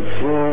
and four.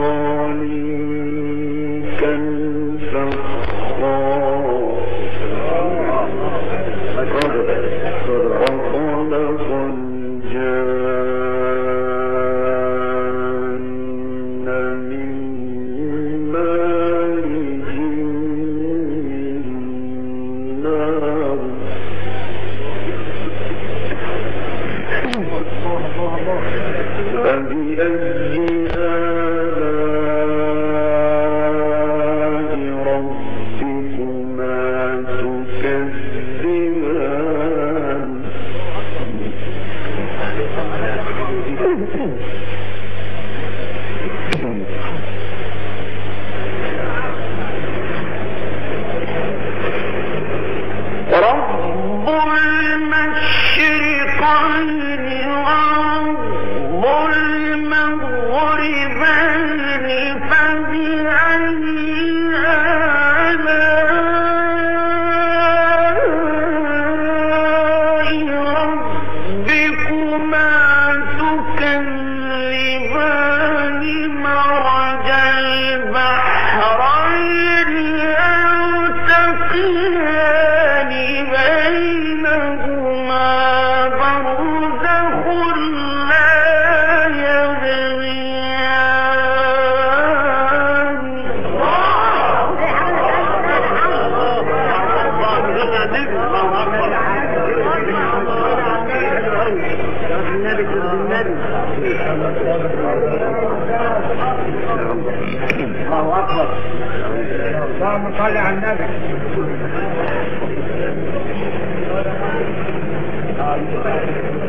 اللهم صل على النبي.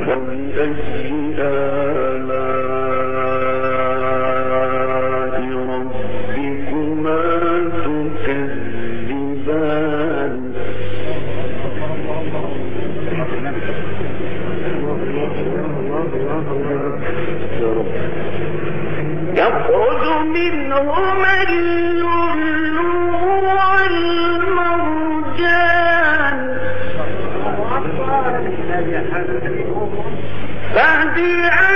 ومن أجل آلام فهدي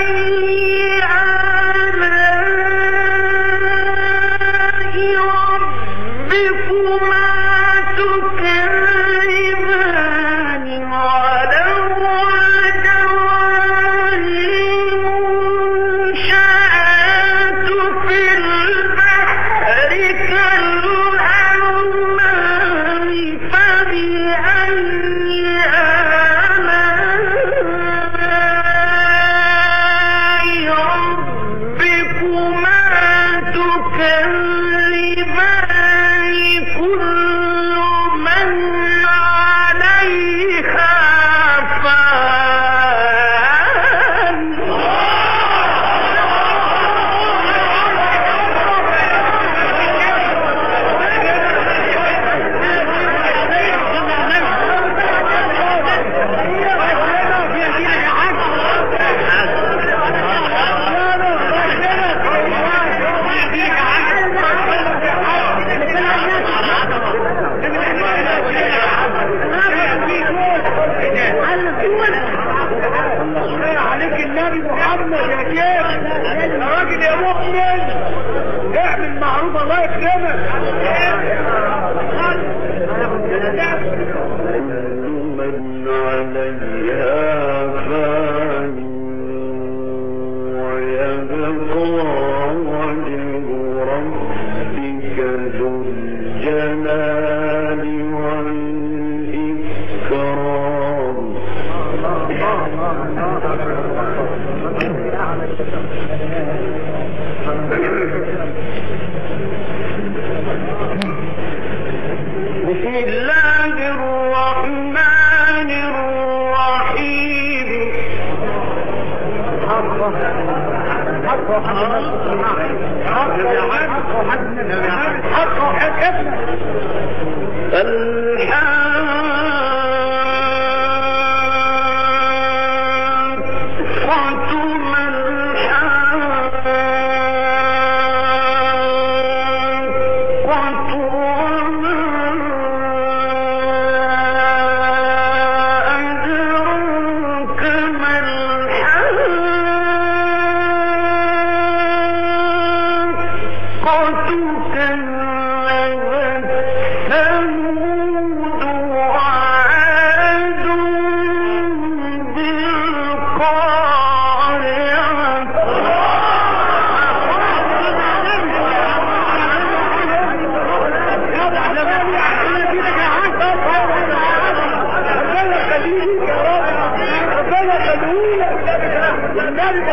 Thank you.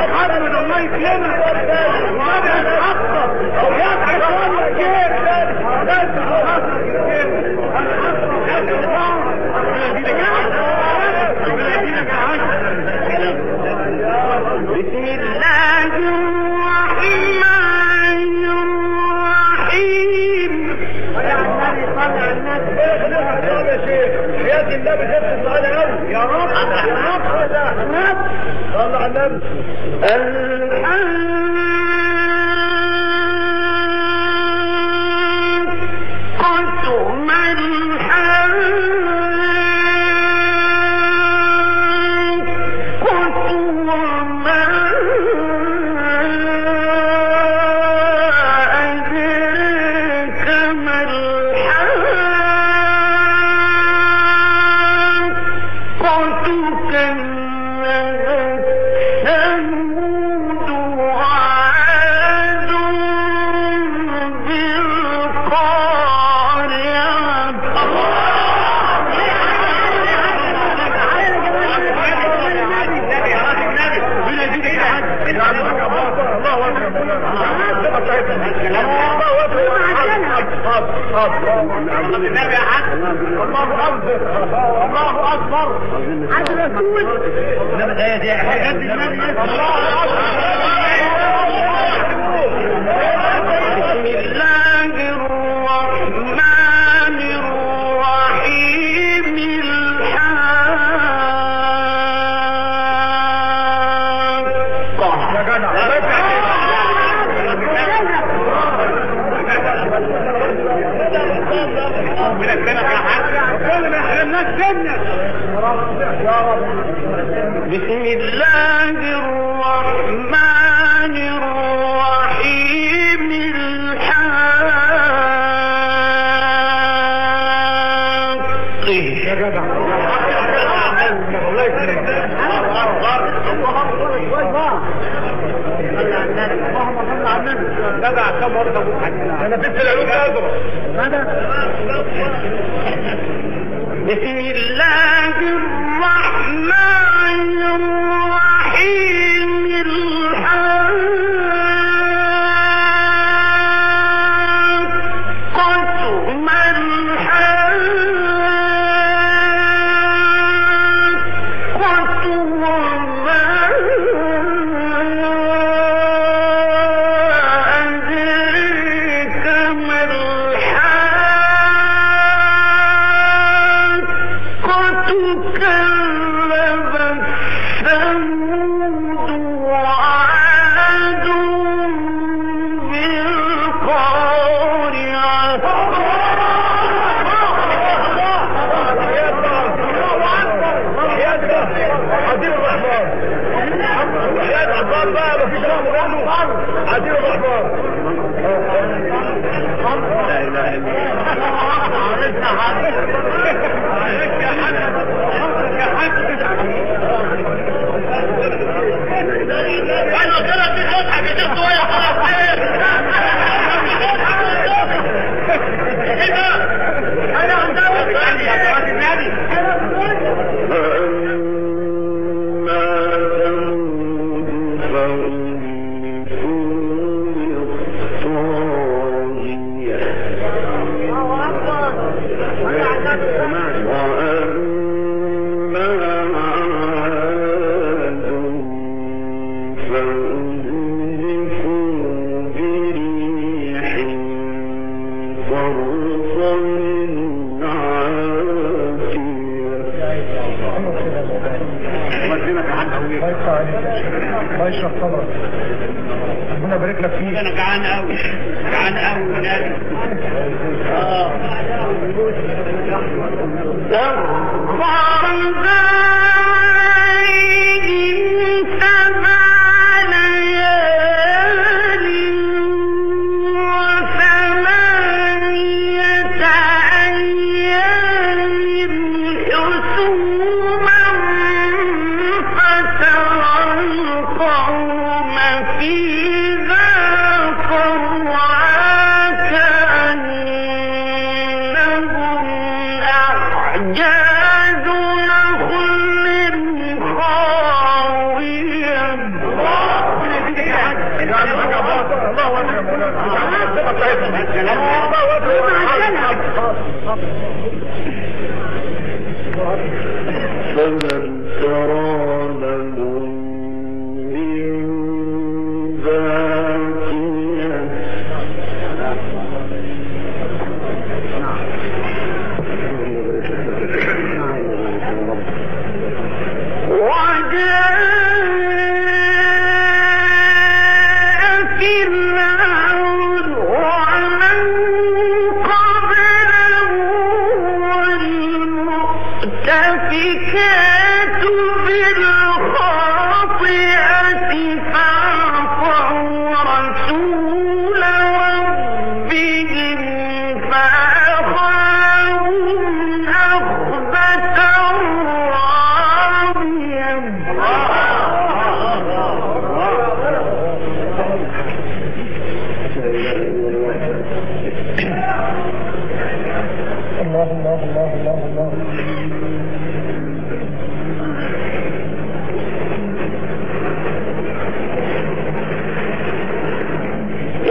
محمد والله كيف بسم الله الرحمن الرحيم. الصلاة قوي يا رب يا رب. يا رب. صلى على النبي. الحاقة ما الحاقة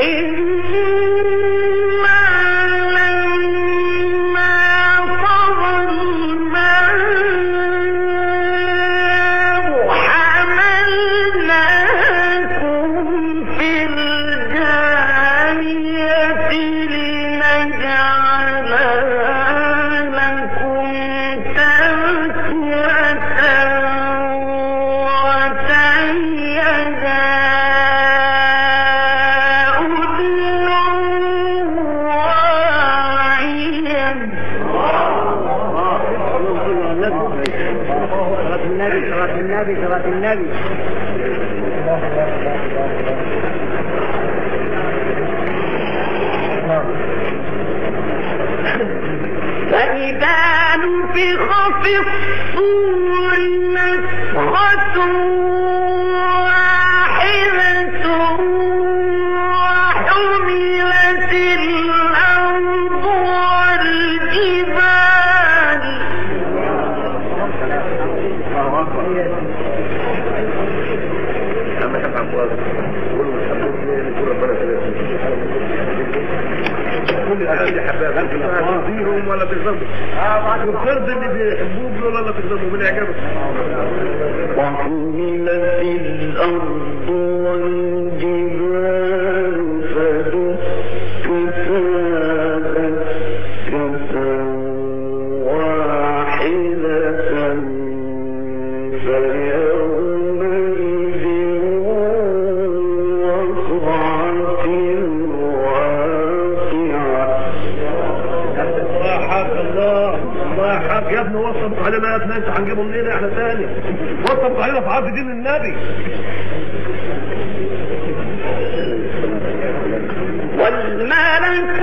Ele ولا بالظبط القرض اللي الله حق الله الله حق يا ابني وصبوا علينا يا ابني انت هنجيبه منين إحنا تاني وصبوا علينا في عرض دين النبي والملك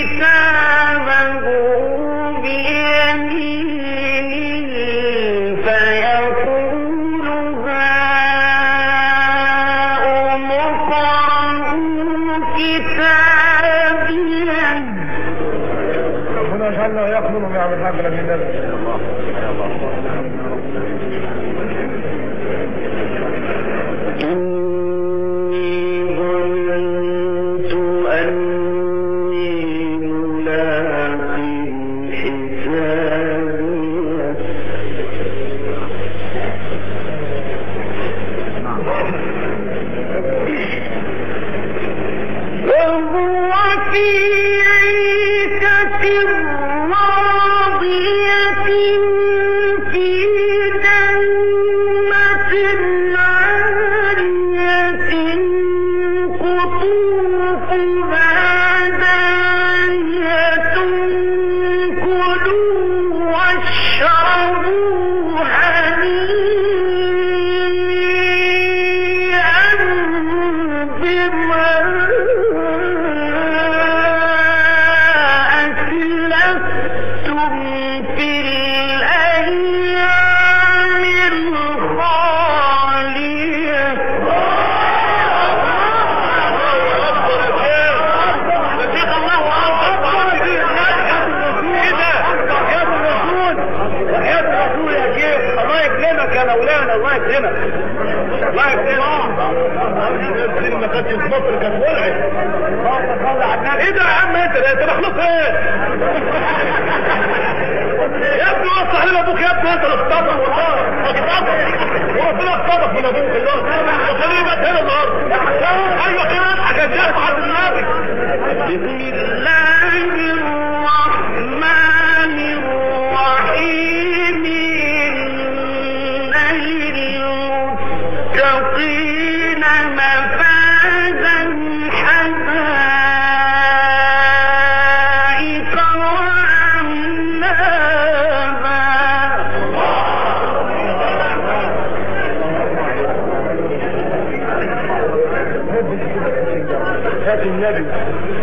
النبي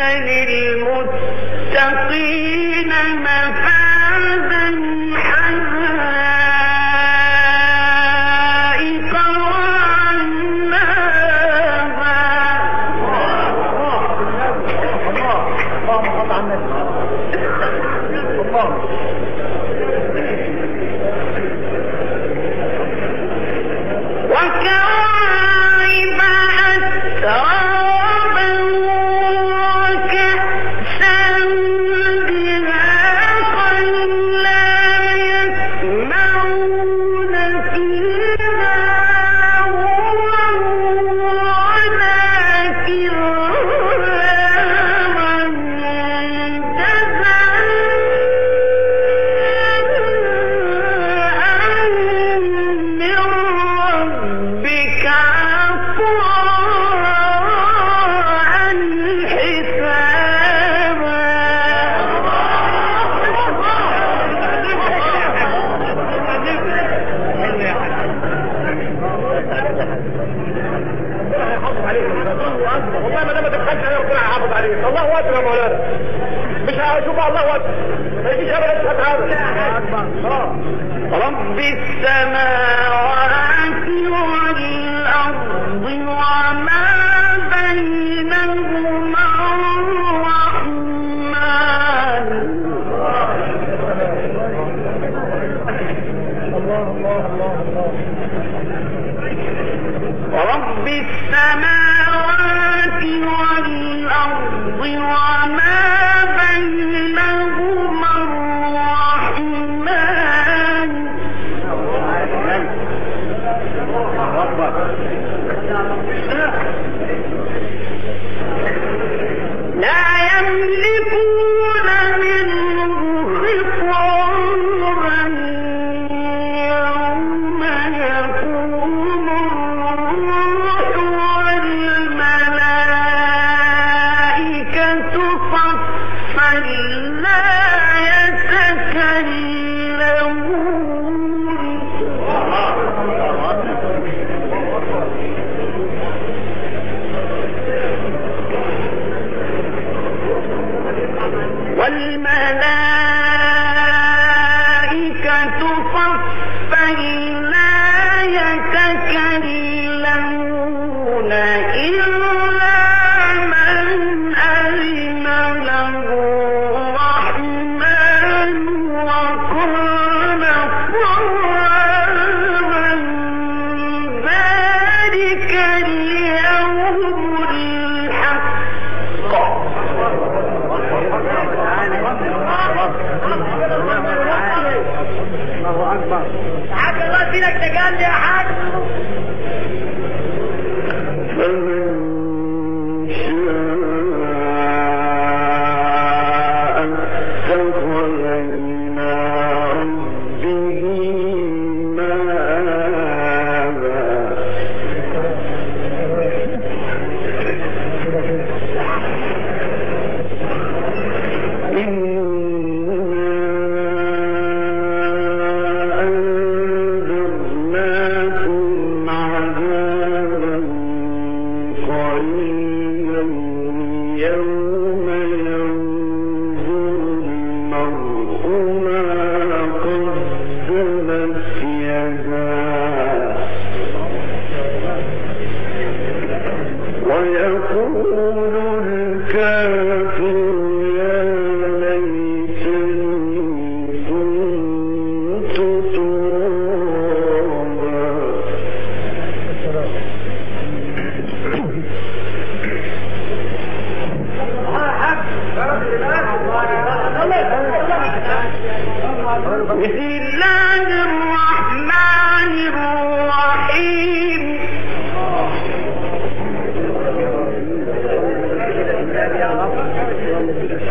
للمتقين مفازا.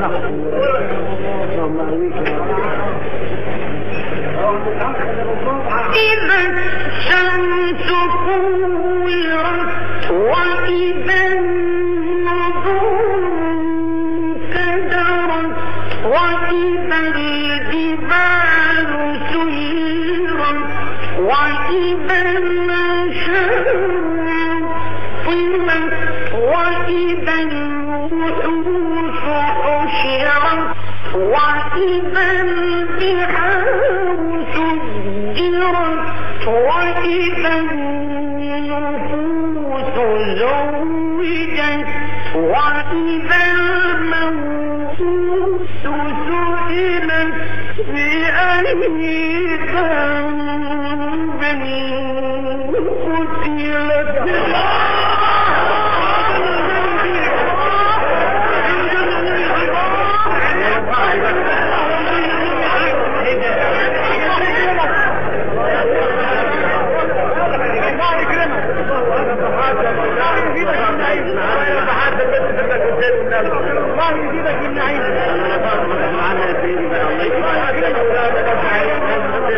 إذا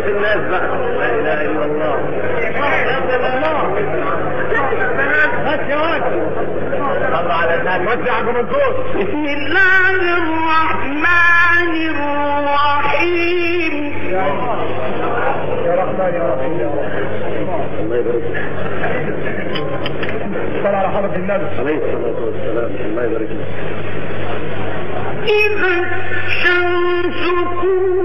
الناس بقى لا إله إلا الله. بس على النبي وزع بسم الله الرحمن الرحيم. يا رحمن يا رحيم. يا رب الله يبارك فيك. على حضرة النبي. عليه الصلاة والسلام. الله يبارك فيك. إذا الشمس كورت